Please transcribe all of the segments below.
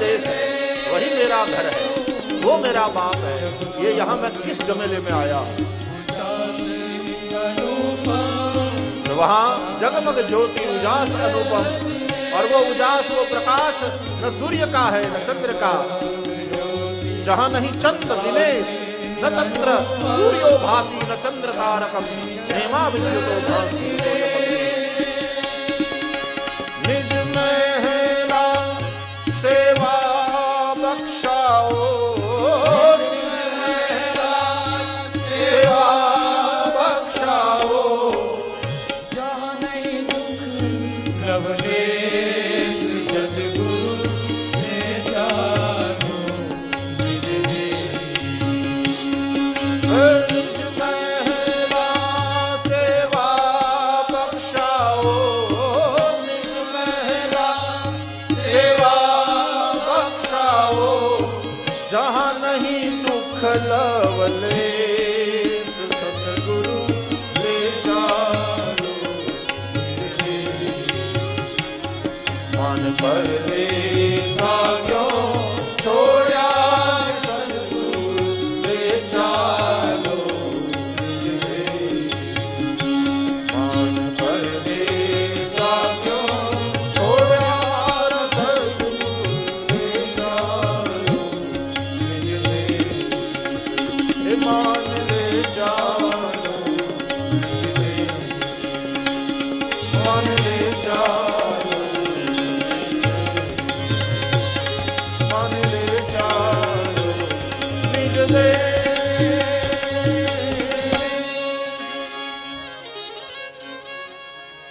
देश है, वही मेरा घर है, वो मेरा बाप है, ये यहाँ मैं किस जमेले में आया? तो वहाँ जगमग ज्योति, उजास अनुपम, और वो उजास, वो प्रकाश, न सूर्य का है, न चंद्र का। जहाँ नहीं चंद्र दिनेश न तत्र सूर्यो भाति न चंद्र तारकम क्षेमा विद्युतो भाति।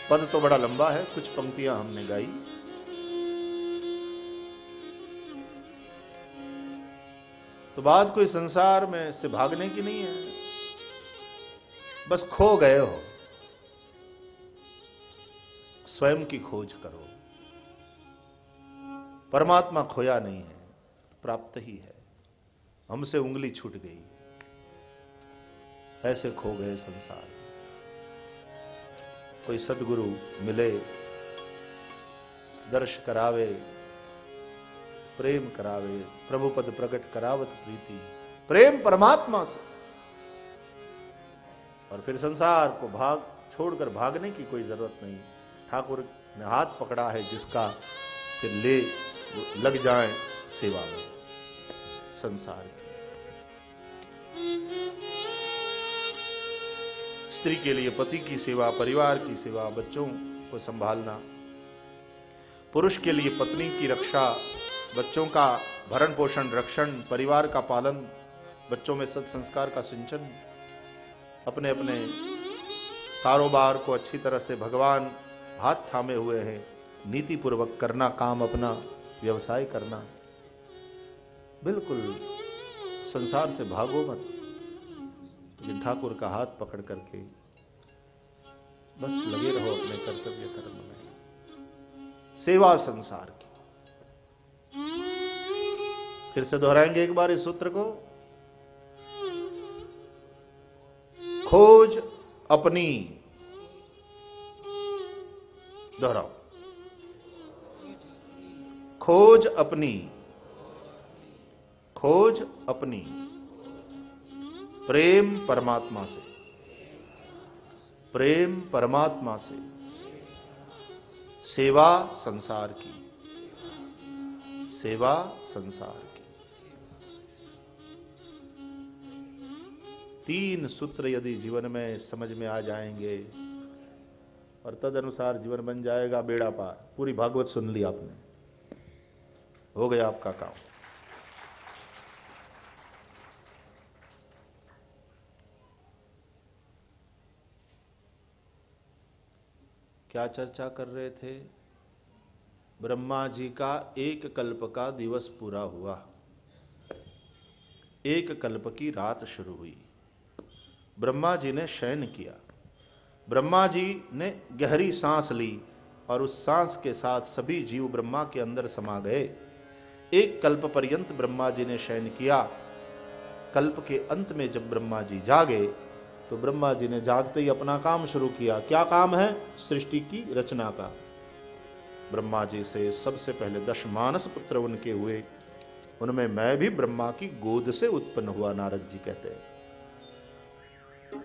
पद तो बड़ा लंबा है, कुछ पंक्तियाँ हमने गाई। तो बात कोई संसार में से भागने की नहीं है। बस खो गए हो। स्वयं की खोज करो। परमात्मा खोया नहीं है, प्राप्त ही है। हमसे उंगली छूट गई। ऐसे खो गए संसार। कोई सदगुरु मिले, दर्श करावे, प्रेम करावे प्रभु पद प्रकट करावत प्रीति। प्रेम परमात्मा से। और फिर संसार को भाग, छोड़कर भागने की कोई ज़रूरत नहीं। ठाकुर ने हाथ पकड़ा है जिसका, फिर ले, लग जाए सेवा में। संसार की। स्त्री के लिए पति की सेवा, परिवार की सेवा, बच्चों को संभालना। पुरुष के लिए पत्नी की रक्षा, बच्चों का भरण पोषण, रक्षण, परिवार का पालन, बच्चों में सत्संस्कार का सिंचन। अपने अपने कारोबार को अच्छी तरह से भगवान हाथ थामे हुए हैं। नीति पूर्वक करना, काम अपना, व्यवसाय करना। बिल्कुल संसार से भागो मत। लेकिन ठाकुर का हाथ पकड़ करके बस लगे रहो अपने कर्तव्य कर्म में। सेवा संसार की। फिर से दोहराएँगे एक बार इस सूत्र को। खोज अपनी। दोहराओ। खोज अपनी। खोज अपनी प्रेम परमात्मा से। प्रेम परमात्मा से सेवा संसार की। सेवा संसार की। तीन सूत्र यदि जीवन में समझ में आ जाएँगे और तद अनुसार जीवन बन जाएगा, बेड़ा पार। पूरी भागवत सुन ली आपने। हो गया आपका काम। क्या चर्चा कर रहे थे? ब्रह्मा जी का एक कल्प का दिवस पूरा हुआ। एक कल्प की रात शुरू हुई। ब्रह्मा जी ने शयन किया। ब्रह्मा जी ने गहरी सांस ली और उस सांस के साथ सभी जीव ब्रह्मा के अंदर समा गए। एक कल्प पर्यंत ब्रह्मा जी ने शयन किया। कल्प के अंत में जब ब्रह्मा जी जागे तो ब्रह्मा जी ने जागते ही अपना काम शुरू किया। क्या काम है? सृष्टि की रचना का। ब्रह्मा जी से सबसे पहले दश मानस पुत्र उनके हुए। उनमें मैं भी ब्रह्मा की गोद से उत्पन्न हुआ, नारद जी कहते हैं।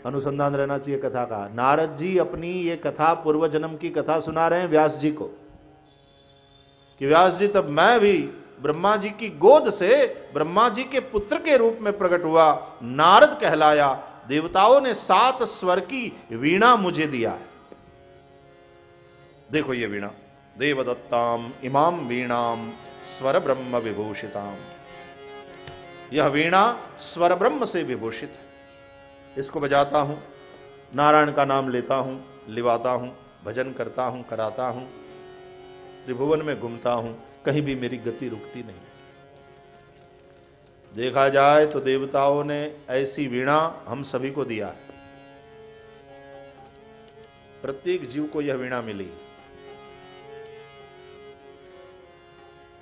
अनुसंधान रहना चाहिए कथा का। नारद जी अपनी ये कथा पूर्व जन्म की कथा सुना रहे हैं व्यास जी को। कि व्यास जी, तब मैं भी ब्रह्मा जी की गोद से ब्रह्मा जी के पुत्र के रूप में प्रकट हुआ, नारद कहलाया। देवताओं ने सात स्वर की वीणा मुझे दिया है। देखो ये वीणा। देवदत्ताम, इमाम वीणाम स्वर ब्रह्म विभूषिताम। यह वीणा स्वर ब्रह्म से विभूषित है। इसको बजाता हूँ, नारायण का नाम लेता हूँ, लिवाता हूँ, भजन करता हूँ, कराता हूँ, त्रिभुवन में घूमता हूँ, कहीं भी मेरी गति रुकती नहीं। देखा जाए तो देवताओं ने ऐसी वीणा हम सभी को दिया है। प्रत्येक जीव को यह वीणा मिली।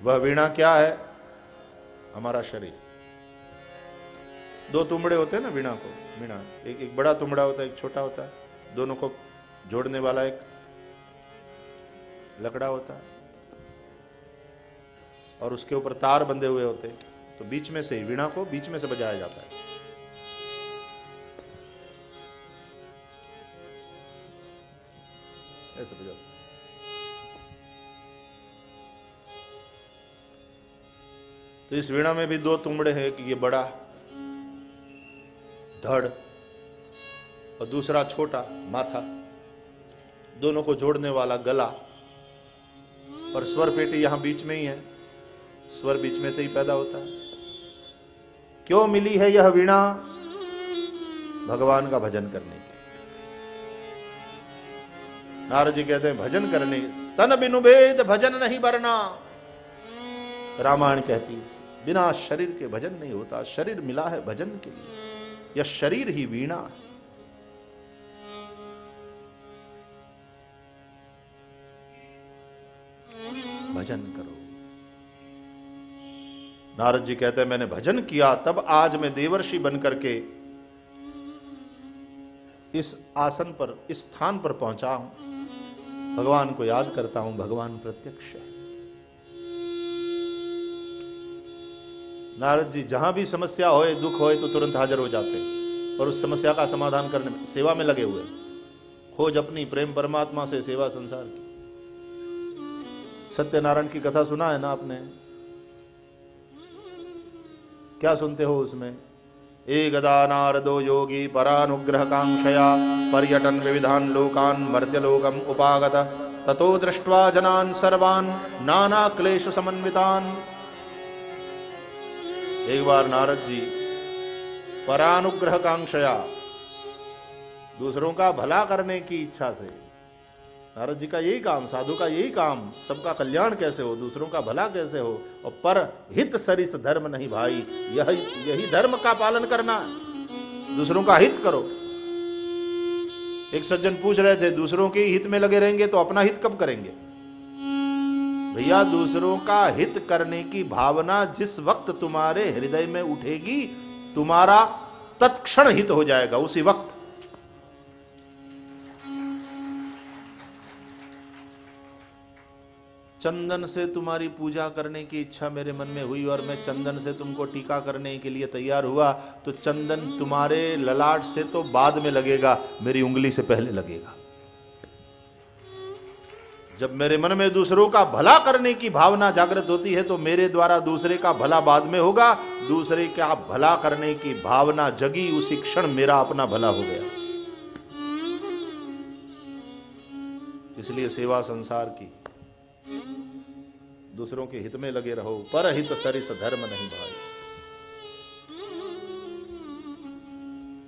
वह वीणा क्या है? हमारा शरीर। दो तुमड़े होते हैं ना वीणा को, वीणा। एक एक बड़ा तुमड़ा होता है, एक छोटा होता है। दोनों को जोड़ने वाला एक लकड़ा होता है। और उसके ऊपर तार बंधे हुए होते हैं। तो बीच में से वीणा को बीच में से बजाया जाता है। ऐसे बजाओ। तो इस वीणा में भी दो तुमड़े हैं कि ये बड़ा, धड़ और दूसरा छोटा माथा। दोनों को जोड़ने वाला गला। और स्वर पेटी यहाँ बीच में ही है। स्वर बीच में से ही पैदा होता है। क्यों मिली है यह वीणा? भगवान का भजन करने की नारद जी कहते हैं, भजन करने, तन बिनु भेद भजन नहीं बरना रामायण कहती बिना शरीर के भजन नहीं होता, शरीर मिला है भजन के लिए। यह शरीर ही वीणा है। भजन करो। नारद जी कहते हैं, मैंने भजन किया, तब आज मैं देवर्षि बनकर के इस आसन पर, इस स्थान पर पहुँचा हूँ। भगवान को याद करता हूँ, भगवान प्रत्यक्ष है। नारद जी, जहाँ भी समस्या होए, दुख होए तो तुरंत हाजिर हो जाते और उस समस्या का समाधान करने में, सेवा में लगे हुए खोज अपनी प्रेम परमात्मा से, सेवा संसार की। सत्यनारायण की कथा सुना है ना आपने? क्या सुनते हो उसमें? एकदा नारदो योगी परानुग्रह कांक्षया पर्यटन विविधान लोकान मर्त्यलोकम उपागत। ततो दृष्ट्वा जनान सर्वान नाना क्लेश समन्वितान। एक बार नारद जी परानुग्रह कांक्षया दूसरों का भला करने की इच्छा से नारद जी का यही काम, साधु का यही काम, सबका कल्याण कैसे हो, दूसरों का भला कैसे हो? और पर हित सरिस धर्म नहीं भाई, यही यही धर्म का पालन करना है। दूसरों का हित करो। एक सज्जन पूछ रहे थे, दूसरों के हित में लगे रहेंगे तो अपना हित कब करेंगे? भैया, दूसरों का हित करने की भावना जिस वक्त तुम्हारे हृदय में उठेगी, तुम्हारा तत्क्षण हित हो जाएगा, उसी वक्त। चंदन से तुम्हारी पूजा करने की इच्छा मेरे मन में हुई और मैं चंदन से तुमको टीका करने के लिए तैयार हुआ तो चंदन तुम्हारे ललाट से तो बाद में लगेगा, मेरी उंगली से पहले लगेगा। जब मेरे मन में दूसरों का भला करने की भावना जागृत होती है तो मेरे द्वारा दूसरे का भला बाद में होगा, दूसरे का भला करने की भावना जगी, उसी क्षण मेरा अपना भला हो गया। इसलिए सेवा संसार की दूसरों के हित में लगे रहो पर हित सरिस धर्म नहीं भाई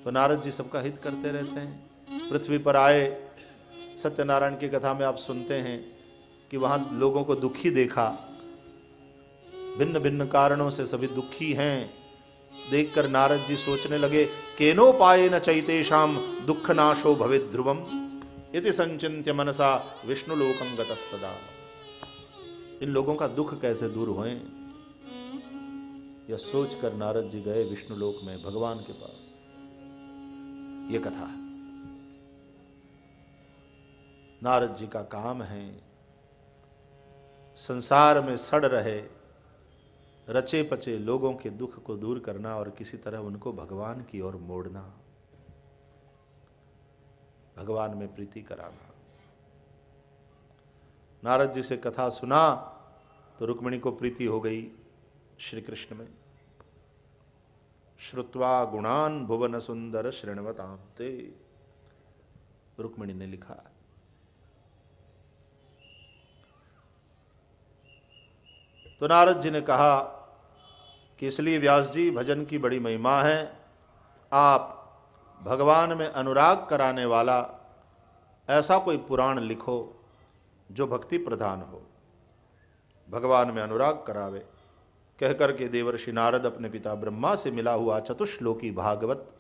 तो नारद जी सबका हित करते रहते हैं। पृथ्वी पर आए, सत्यनारायण की कथा में आप सुनते हैं कि वहाँ लोगों को दुखी देखा। भिन्न भिन्न कारणों से सभी दुखी हैं। देखकर नारद जी सोचने लगे, केनो पाए न चैते शाम दुख नाशो भवित ध्रुवम इति संचिंत्य मनसा विष्णु लोकम गतस्तदा। इन लोगों का दुख कैसे दूर होए? यह सोचकर नारद जी गए विष्णु लोक में भगवान के पास। यह कथा है। नारद जी का काम है संसार में सड़ रहे रचे पचे लोगों के दुख को दूर करना और किसी तरह उनको भगवान की ओर मोड़ना। भगवान में प्रीति कराना। नारद जी से कथा सुना तो रुक्मिणी को प्रीति हो गई श्री कृष्ण में। श्रुत्वा गुणान भुवन सुंदर श्रेणवतांते, रुक्मिणी ने लिखा। तो नारद जी ने कहा कि इसलिए व्यास जी, भजन की बड़ी महिमा है। आप भगवान में अनुराग कराने वाला ऐसा कोई पुराण लिखो जो भक्ति प्रधान हो। भगवान में अनुराग करावे, कहकर के देवर्षि नारद अपने पिता ब्रह्मा से मिला हुआ चतुश्लोकी भागवत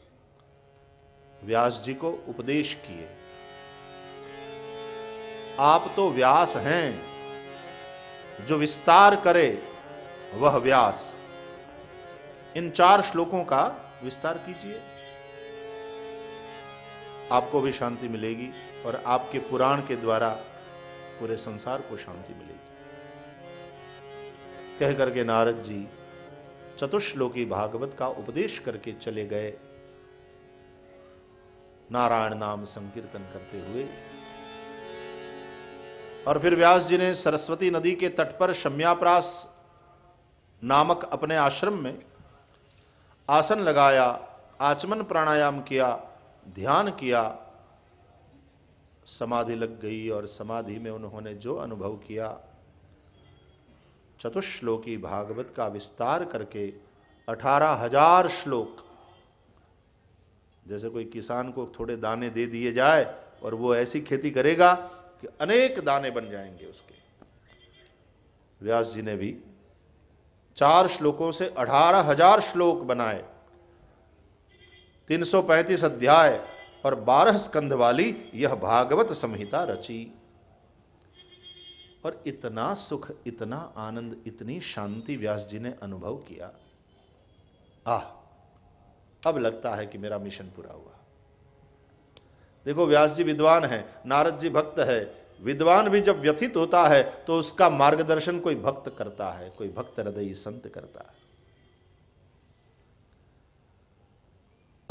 व्यास जी को उपदेश किए। आप तो व्यास हैं, जो विस्तार करे वह व्यास। इन चार श्लोकों का विस्तार कीजिए। आपको भी शांति मिलेगी और आपके पुराण के द्वारा पूरे संसार को शांति मिलेगी। कह करके नारद जी चतुश्लोकी भागवत का उपदेश करके चले गए। नारायण नाम संकीर्तन करते हुए और फिर व्यास जी ने सरस्वती नदी के तट पर शम्याप्रास नामक अपने आश्रम में आसन लगाया, आचमन प्राणायाम किया, ध्यान किया समाधि लग गई और समाधि में उन्होंने जो अनुभव किया, चतुश्लोकी भागवत का विस्तार करके अठारह हज़ार श्लोक, जैसे कोई किसान को थोड़े दाने दे दिए जाए और वो ऐसी खेती करेगा कि अनेक दाने बन जाएँगे उसके। व्यास जी ने भी चार श्लोकों से अठारह हज़ार श्लोक बनाए। 335 अध्याय और 12 स्कंध वाली यह भागवत संहिता रची। और इतना सुख, इतना आनंद, इतनी शांति व्यास जी ने अनुभव किया। आह अब लगता है कि मेरा मिशन पूरा हुआ। देखो, व्यास जी विद्वान है, नारद जी भक्त है। विद्वान भी जब व्यथित होता है तो उसका मार्गदर्शन कोई भक्त करता है, कोई भक्त हृदय संत करता है।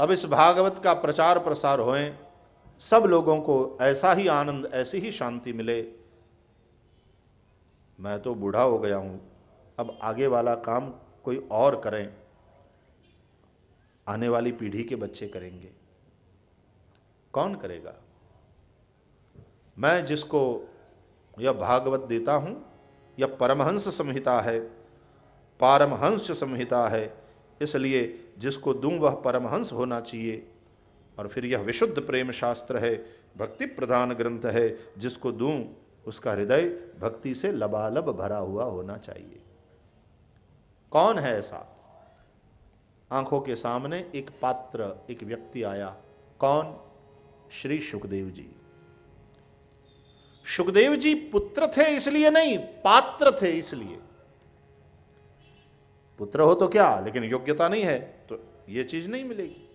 अब इस भागवत का प्रचार प्रसार होए, सब लोगों को ऐसा ही आनंद, ऐसी ही शांति मिले। मैं तो बूढ़ा हो गया हूँ, अब आगे वाला काम कोई और करें। आने वाली पीढ़ी के बच्चे करेंगे। कौन करेगा? मैं जिसको यह भागवत देता हूँ, यह परमहंस संहिता है, पारमहंस संहिता है, इसलिए जिसको दूँ वह परमहंस होना चाहिए। और फिर यह विशुद्ध प्रेम शास्त्र है, भक्ति प्रधान ग्रंथ है, जिसको दूँ, उसका हृदय भक्ति से लबालब भरा हुआ होना चाहिए। कौन है ऐसा? आँखों के सामने एक पात्र, एक व्यक्ति आया। कौन? श्री सुखदेव जी। सुखदेव जी पुत्र थे इसलिए नहीं, पात्र थे इसलिए। पुत्र हो तो क्या? लेकिन योग्यता नहीं है। यह चीज़ नहीं मिलेगी।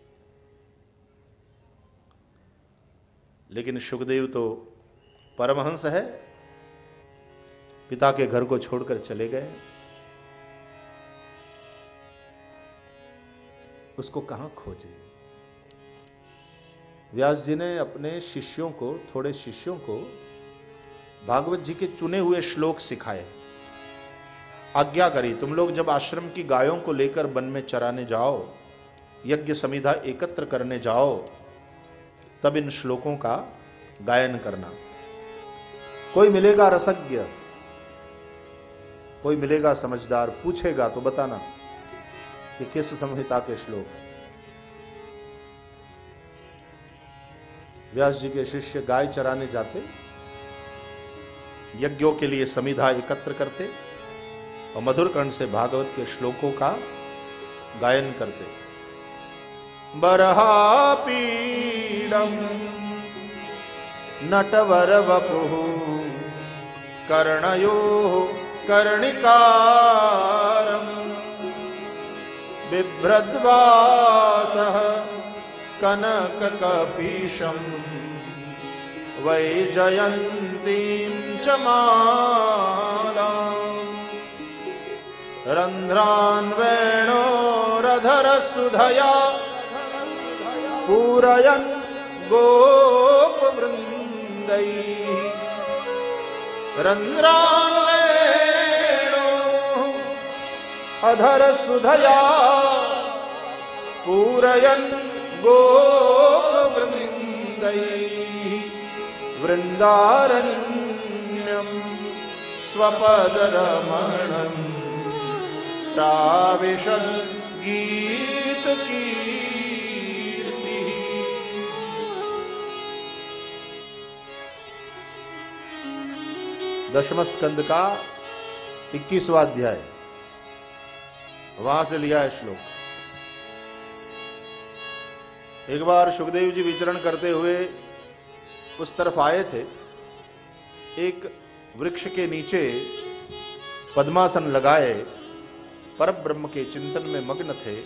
लेकिन सुखदेव तो परमहंस है। पिता के घर को छोड़कर चले गए। उसको कहाँ खोजे? व्यास जी ने अपने शिष्यों को, थोड़े शिष्यों को भागवत जी के चुने हुए श्लोक सिखाए। आज्ञा करी, तुम लोग जब आश्रम की गायों को लेकर वन में चराने जाओ यज्ञ समिधा एकत्र करने जाओ, तब इन श्लोकों का गायन करना। कोई मिलेगा रसज्ञ? कोई मिलेगा समझदार? पूछेगा तो बताना कि किस संहिता के श्लोक व्यास जी के शिष्य गाय चराने जाते, यज्ञों के लिए समिधा एकत्र करते और मधुर कर्ण से भागवत के श्लोकों का गायन करते। बर्हापीडम्। नटवरवपुः कर्णयोः कर्णिकारम्। बिभ्रद्वासः कनककपीशम्। वैजयन्तीं च माला रन्ध्रान्वेणोरधरसुधया पूरयन् गोपवृन्दैः। रन्ध्रान् वेणो अधरसुधया पूरयन् गोपवृन्दैः। वृन्दारण्यम् स्वपदरमणम् प्राविशद् गीतकीर्तिः दशम स्कंद का इक्कीसवा अध्याय। वहाँ से लिया है श्लोक। एक बार सुखदेव जी विचरण करते हुए उस तरफ़ आए थे। एक वृक्ष के नीचे पद्मासन लगाए पर ब्रह्म के चिंतन में मग्न थे।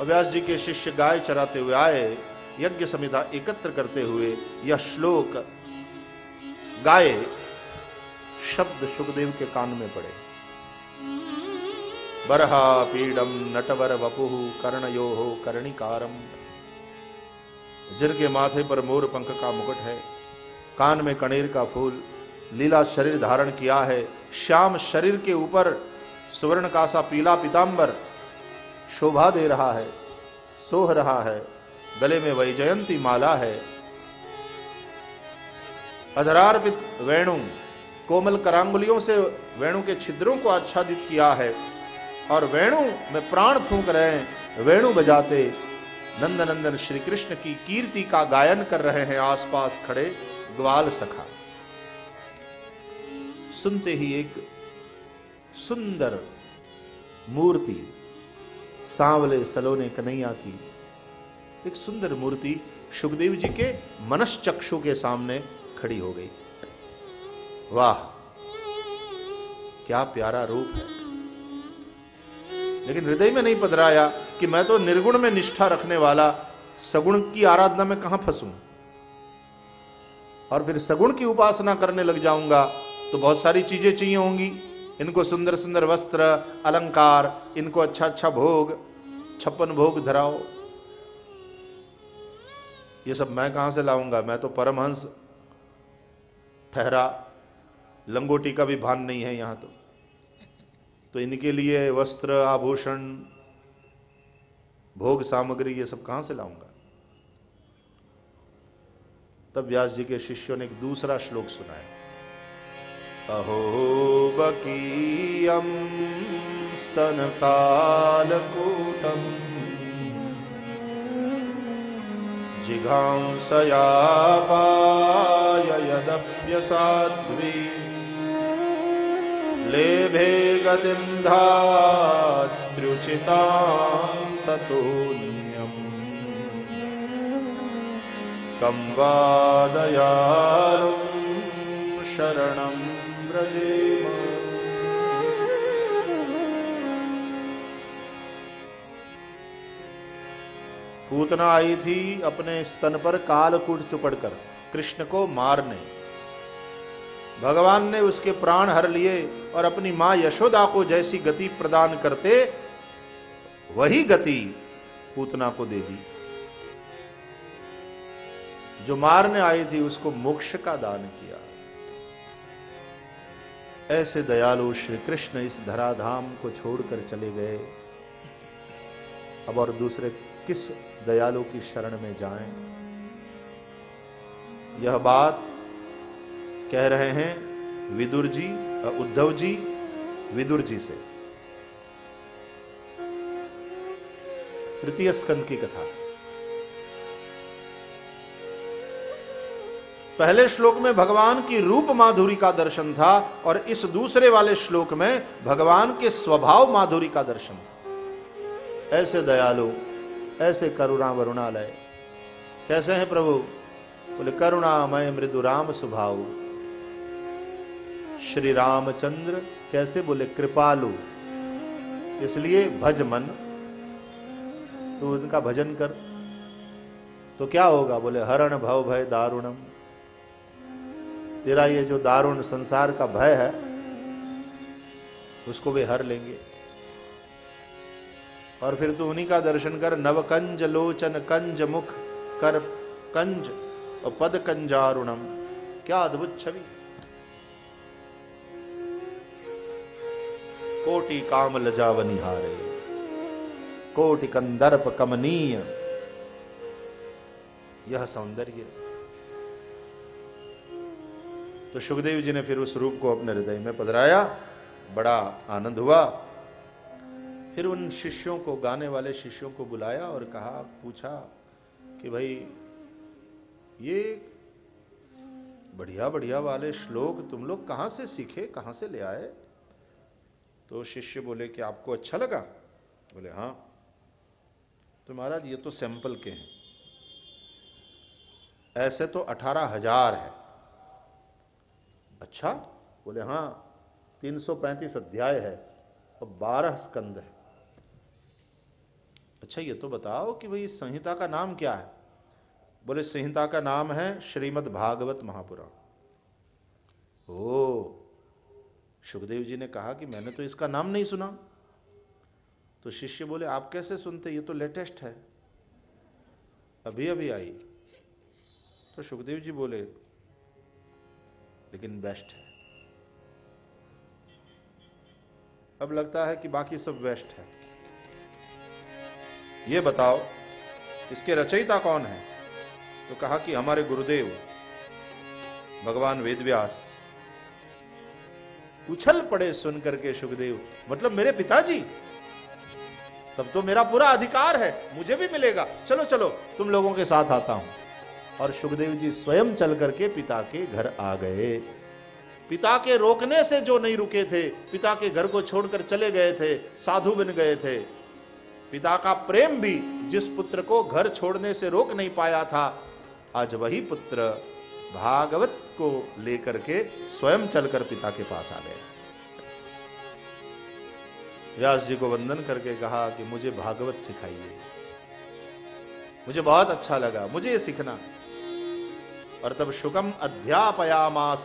अव्यास जी के शिष्य गाय चराते हुए आए, यज्ञ संहिता एकत्र करते हुए यह श्लोक गाए। शब्द सुखदेव के कान में पड़े। बरहा पीडम नटवर वपु कर्णयो हो कर्णिकारम जिनके माथे पर मोर पंख का मुकुट है। कान में कणेर का फूल। लीला शरीर धारण किया है। श्याम शरीर के ऊपर सुवर्ण का सा पीला पीतांबर शोभा दे रहा है। सोह रहा है। गले में वैजयंती माला है। अधरार्पित वेणु कोमल करांगुलियों से वेणु के छिद्रों को आच्छादित किया है। और वेणु में प्राण फूंक रहे हैं, वेणु बजाते नंदनंदन श्री कृष्ण की कीर्ति का गायन कर रहे हैं आसपास खड़े ग्वाल सखा। सुनते ही एक सुंदर मूर्ति, सांवले सलोने कन्हैया की, एक सुंदर मूर्ति सुखदेव जी के मनश्चक्षु के सामने खड़ी हो गई। वाह, क्या प्यारा रूप है। लेकिन हृदय में नहीं पधराया कि मैं तो निर्गुण में निष्ठा रखने वाला सगुण की आराधना में कहाँ फंसूं। और फिर सगुण की उपासना करने लग जाऊँगा तो बहुत सारी चीज़ें चाहिए होंगी। इनको सुंदर सुंदर वस्त्र, अलंकार, इनको अच्छा अच्छा भोग, छप्पन भोग धराओ। ये सब मैं कहाँ से लाऊँगा? मैं तो परमहंस ठहरा लंगोटी का भी भान नहीं है यहाँ तो। तो इनके लिए वस्त्र, आभूषण, भोग सामग्री ये सब कहाँ से लाऊँगा? तब व्यास जी के शिष्यों ने एक दूसरा श्लोक सुनाया। अहो बकीयम स्तन कालकूटम जिघांसया पाय यदप्यसाध्वी। लेभे गतिं धात्र्युचितां ततोऽन्यम् कं वादयारुं शरणं व्रजेम। पूतना आई थी अपने स्तन पर कालकूट चुपड़कर, कृष्ण को मारने। भगवान ने उसके प्राण हर लिए और अपनी माँ यशोदा को जैसी गति प्रदान करते, वही गति पूतना को दे दी। जो मारने आई थी, उसको मोक्ष का दान किया। ऐसे दयालु श्री कृष्ण इस धराधाम को छोड़कर चले गए। अब और दूसरे किस दयालु की शरण में जाएँ? यह बात कह रहे हैं विदुर जी उद्धव जी, विदुर जी से। तृतीय स्कंद की कथा। पहले श्लोक में भगवान की रूप माधुरी का दर्शन था और इस दूसरे वाले श्लोक में भगवान के स्वभाव माधुरी का दर्शन था। ऐसे दयालु, ऐसे करुणा वरुणालय। कैसे हैं प्रभु? बोले, करुणामय मृदु राम स्वभाव श्री रामचंद्र कैसे बोले, कृपालु इसलिए भज मन। तो उनका भजन कर। तो क्या होगा? बोले, हरण भव भय दारुणम। तेरा ये जो दारुण संसार का भय है, उसको वे हर लेंगे। और फिर तू उन्हीं का दर्शन कर। नवकंज लोचन कंज मुख कर। कंज और पद कंजारुणम। क्या अद्भुत छवि। कोटि काम लजावनी हारे। कोटि कंदर्प कमनीय। यह सौंदर्य। तो सुखदेव जी ने फिर उस रूप को अपने हृदय में पधराया। बड़ा आनंद हुआ। फिर उन शिष्यों को, गाने वाले शिष्यों को बुलाया और कहा, पूछा कि भाई, ये बढ़िया बढ़िया वाले श्लोक तुम लोग कहाँ से सीखे, कहाँ से ले आए? तो शिष्य बोले कि आपको अच्छा लगा? बोले, हाँ। तो महाराज, ये तो सैंपल के हैं। ऐसे तो अठारह हज़ार है। अच्छा? बोले, हाँ 335 अध्याय है और 12 स्कंद है। अच्छा ये तो बताओ कि भाई, संहिता का नाम क्या है? बोले, संहिता का नाम है श्रीमद् भागवत महापुराण। ओ सुखदेव जी ने कहा कि मैंने तो इसका नाम नहीं सुना। तो शिष्य बोले, आप कैसे सुनते? ये तो लेटेस्ट है। अभी अभी आई। तो सुखदेव जी बोले, लेकिन बेस्ट है। अब लगता है कि बाकी सब वेस्ट है। ये बताओ, इसके रचयिता कौन है? तो कहा कि हमारे गुरुदेव, भगवान वेदव्यास। उछल पड़े सुन करके सुखदेव मतलब मेरे पिताजी। तब तो मेरा पूरा अधिकार है, मुझे भी मिलेगा। चलो चलो, तुम लोगों के साथ आता हूँ। और सुखदेव जी स्वयं चल करके पिता के घर आ गए। पिता के रोकने से जो नहीं रुके थे, पिता के घर को छोड़कर चले गए थे, साधु बन गए थे। पिता का प्रेम भी जिस पुत्र को घर छोड़ने से रोक नहीं पाया था, आज वही पुत्र भागवत को लेकर के स्वयं चलकर पिता के पास आ गए। व्यास जी को वंदन करके कहा कि मुझे भागवत सिखाइए। मुझे बहुत अच्छा लगा, मुझे ये सीखना। और तब शुकम अध्यापयामास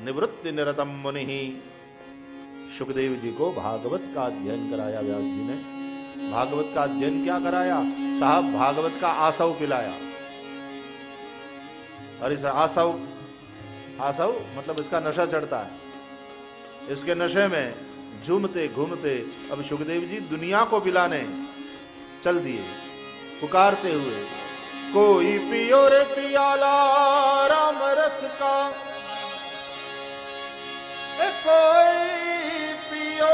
निवृत्ति निरतम मुनि सुखदेव जी को भागवत का अध्ययन कराया। व्यास जी ने भागवत का अध्ययन क्या कराया? साहब, भागवत का आसव पिलाया। और इस आसव आसव मतलब इसका नशा चढ़ता है। इसके नशे में झूमते, घूमते, अब सुखदेव जी दुनिया को पिलाने चल दिए। पुकारते हुए, कोई पियो रे पियाला, राम रस का। ए कोई पियो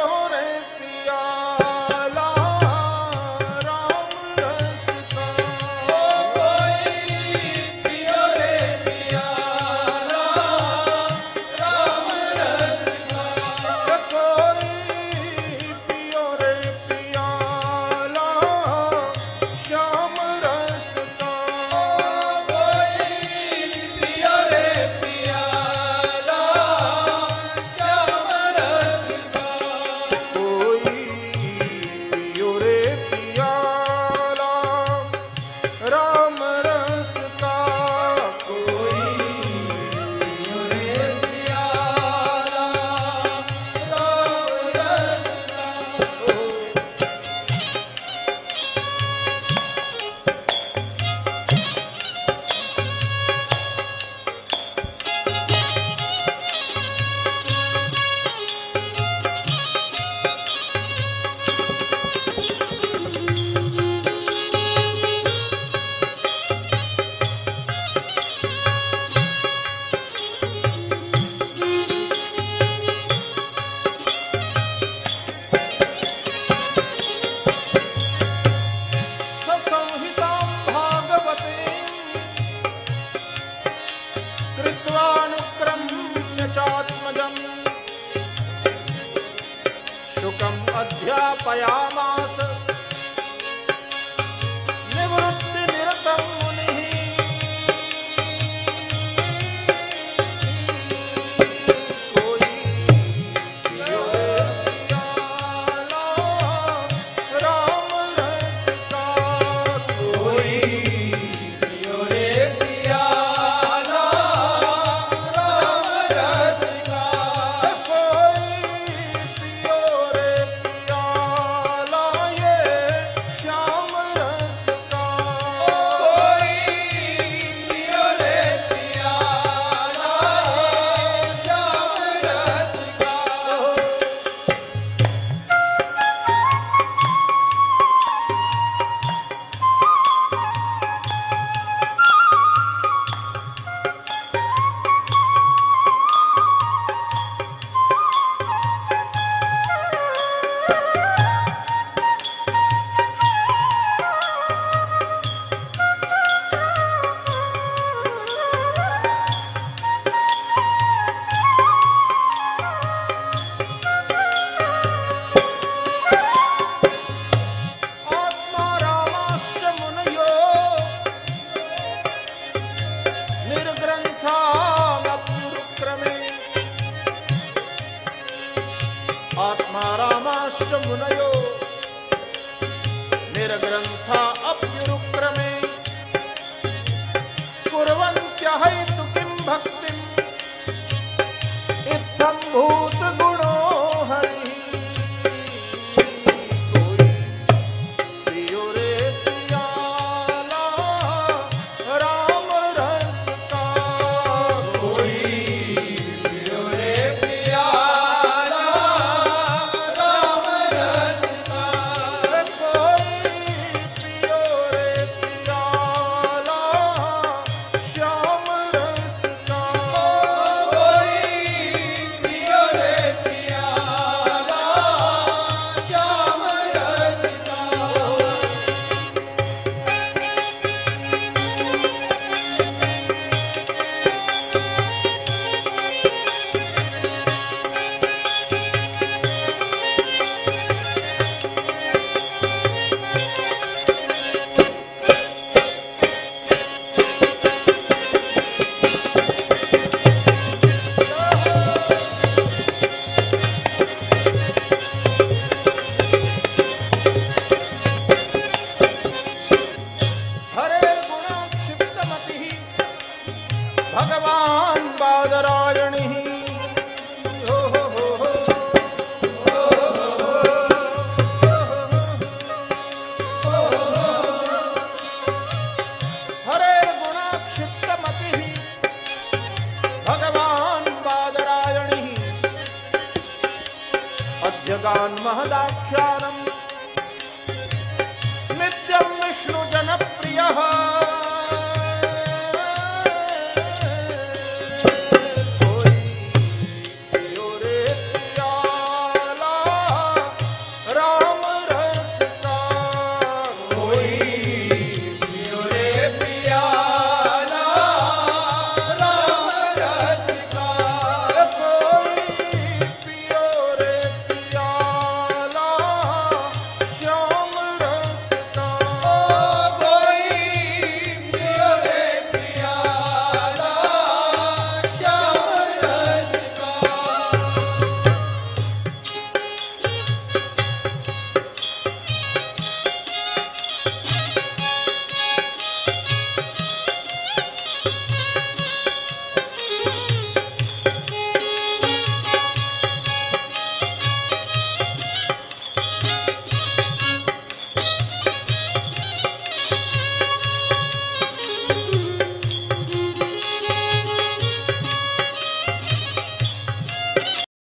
शुकम्